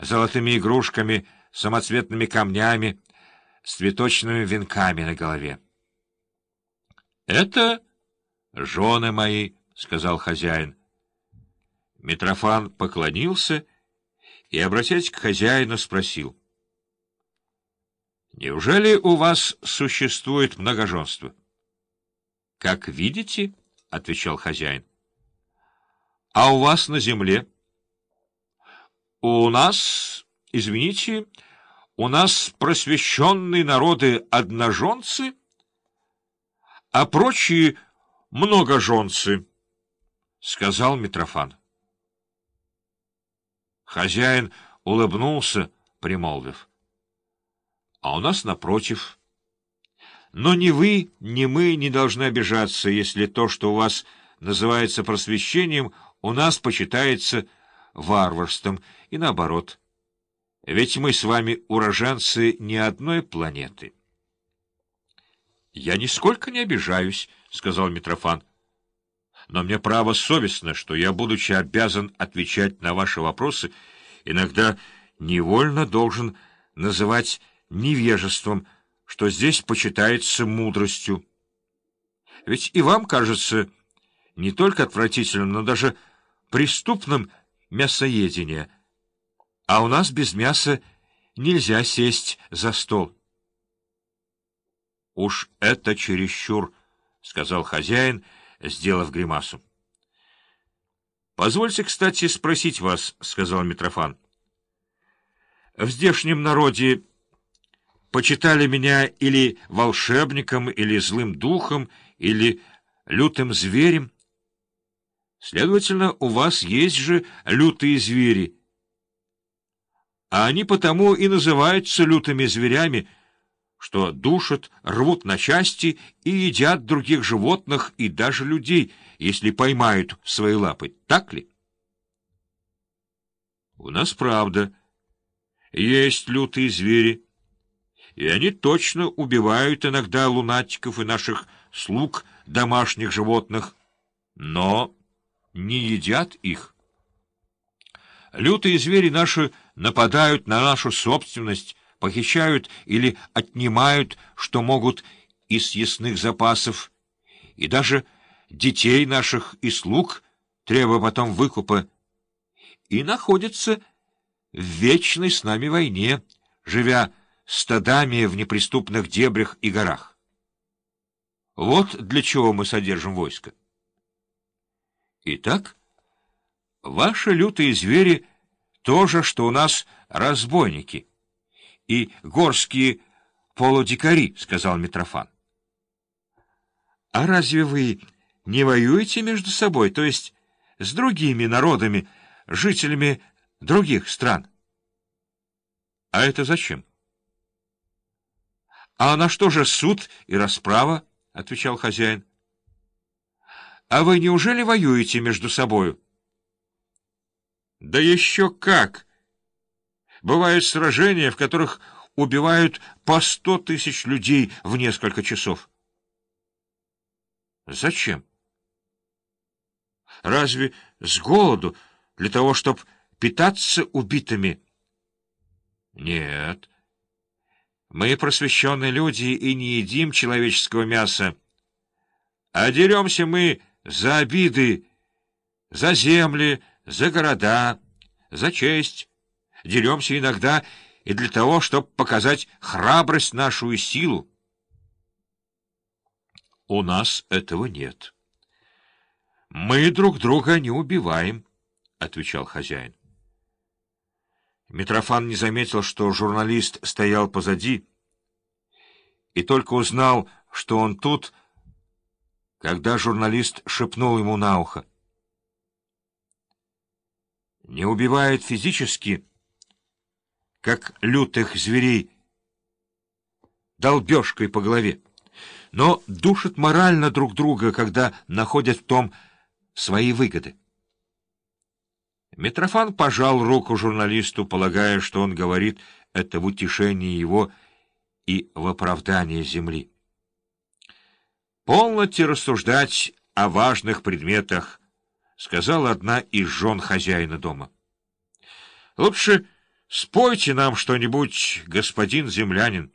золотыми игрушками, самоцветными камнями, с цветочными венками на голове. — Это жены мои, — сказал хозяин. Митрофан поклонился и, обратясь к хозяину, спросил. — Неужели у вас существует многоженство? — Как видите, — отвечал хозяин. — А у вас на земле? — У нас, извините, у нас просвещенные народы одноженцы, а прочие многоженцы, — сказал Митрофан. Хозяин улыбнулся, примолвив. — А у нас напротив. Но ни вы, ни мы не должны обижаться, если то, что у вас называется просвещением, у нас почитается варварством, и наоборот. Ведь мы с вами уроженцы не одной планеты. — Я нисколько не обижаюсь, — сказал Митрофан но мне право совестно, что я, будучи обязан отвечать на ваши вопросы, иногда невольно должен называть невежеством, что здесь почитается мудростью. Ведь и вам кажется не только отвратительным, но даже преступным мясоедение, а у нас без мяса нельзя сесть за стол. — Уж это чересчур, — сказал хозяин, — сделав гримасу. — Позвольте, кстати, спросить вас, — сказал Митрофан. — В здешнем народе почитали меня или волшебником, или злым духом, или лютым зверем. Следовательно, у вас есть же лютые звери. А они потому и называются лютыми зверями — что душат, рвут на части и едят других животных и даже людей, если поймают свои лапы. Так ли? У нас правда. Есть лютые звери, и они точно убивают иногда лунатиков и наших слуг домашних животных, но не едят их. Лютые звери наши нападают на нашу собственность, похищают или отнимают, что могут из съестных запасов, и даже детей наших и слуг, требуя потом выкупа, и находятся в вечной с нами войне, живя стадами в неприступных дебрях и горах. Вот для чего мы содержим войско. Итак, ваши лютые звери — то же, что у нас разбойники — и горские полудикари, — сказал Митрофан. — А разве вы не воюете между собой, то есть с другими народами, жителями других стран? — А это зачем? — А на что же суд и расправа? — отвечал хозяин. — А вы неужели воюете между собою? — Да еще как! — Бывают сражения, в которых убивают по сто тысяч людей в несколько часов. Зачем? Разве с голоду, для того, чтобы питаться убитыми? Нет. Мы просвещенные люди и не едим человеческого мяса. А деремся мы за обиды, за земли, за города, за честь, деремся иногда и для того, чтобы показать храбрость нашу и силу. У нас этого нет. Мы друг друга не убиваем, — отвечал хозяин. Митрофан не заметил, что журналист стоял позади, и только узнал, что он тут, когда журналист шепнул ему на ухо. Не убивает физически, — как лютых зверей, долбежкой по голове, но душат морально друг друга, когда находят в том свои выгоды. Митрофан пожал руку журналисту, полагая, что он говорит это в утешении его и в оправдании земли. «Полноте рассуждать о важных предметах», — сказала одна из жен хозяина дома. «Лучше Спойте нам что-нибудь, господин землянин.